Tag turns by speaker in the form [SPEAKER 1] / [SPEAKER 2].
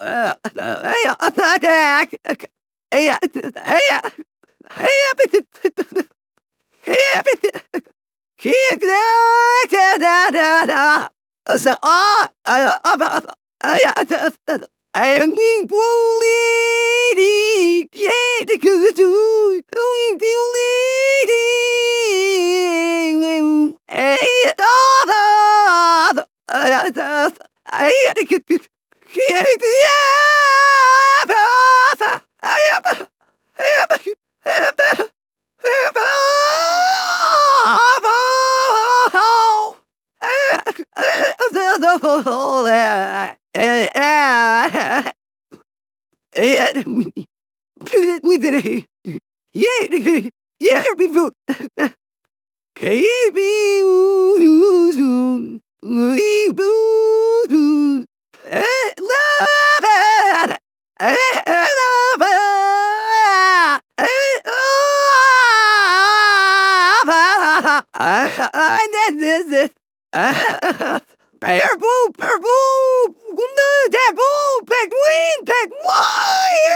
[SPEAKER 1] هيا أصادك هيا هيا هيا بت هيا بت. كيف لا لا لا لا أسأل آه، آه، آه، هيا هيا بولي Yeah, it's us. Baby, we boo, Boo, der boo, penguin, penguin.